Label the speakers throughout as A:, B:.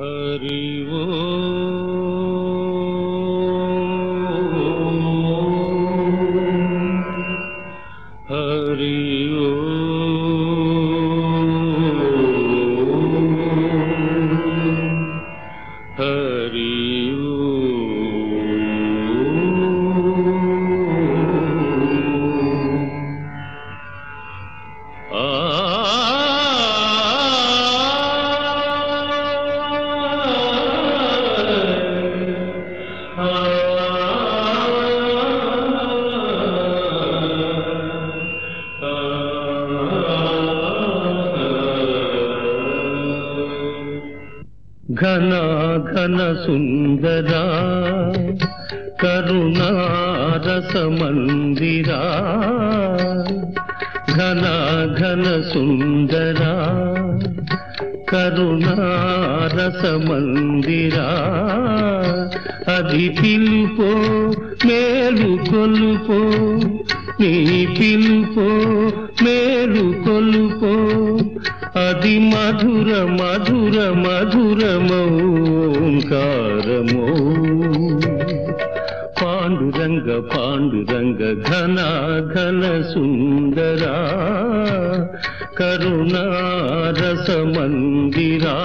A: हरि वो ఘన ఘన సుందరా కరుణారస మందిరా ఘన ఘన సుందరా కరుణారస మందిరా అది పిలుపో మేలు కొలుపో నీ పిలుపో మేలు కొలు అది మధుర మధుర మధురమౌంకారమో పాండురంగ పాండురంగ ఘన ఘన సుందరా కరుణారస మందిరా.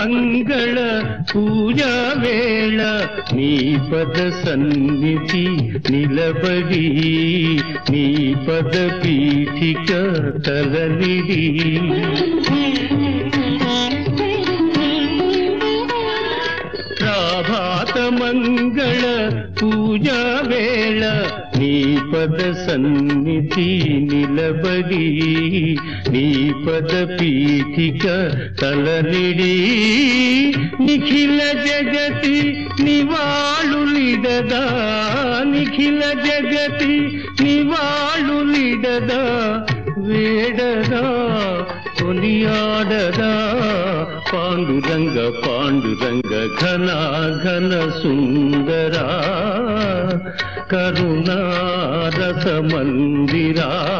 A: మంగళ పూజ వేళ నీ పద సన్నిధి నిలబడి నీ పద పీఠిక తలనిడి. ప్రాభాత మంగళ పూజ పద సన్నిధి నిలబడి నీ పద పీఠిక తలనిడి నిఖిల జగతి నివాళులిడదా? నిఖిల జగతి నివాళులిడదా? వేడదా? కొనియాడదా? పాండురంగ పాండురంగ ఘన ఘన సుందరా. కరుణారస మందిరా.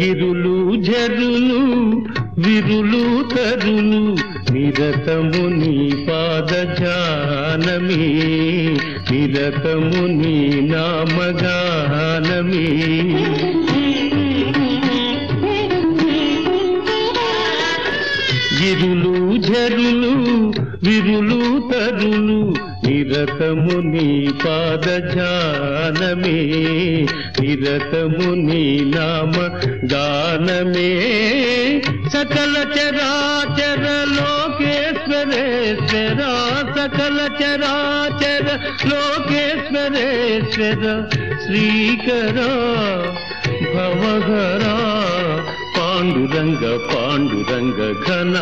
A: గిరులు జరులు విరులు తరులు నిరతము నీ పాద జానమే. నిరతము నీ నామగానమే. గిరులు జరులు విరులు తరులు నిరతము నీ పాద జానమే నిరతము నీ నామ గానమే. సకల చరాచర లోకేశ్వరేశ్వర సకల చరాచర లోకేశ్వరేశ్వర శ్రీకర భవఘరా. పాండురంగ పాండురంగ ఘన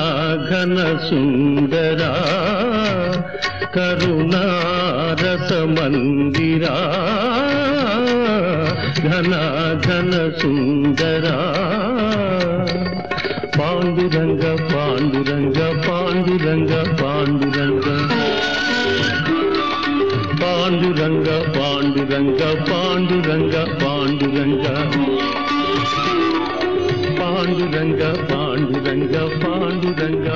A: ఘన సుందరా. కరుణారస మందిరా. ఘన ఘన సుందరా. పాండురంగ పాండురంగ పాండురంగ పాండురంగ. పాండురంగ పాండురంగ పాండురంగ పాండురంగ. பாண்டுரங்க பாண்டுரங்க பாண்டுரங்க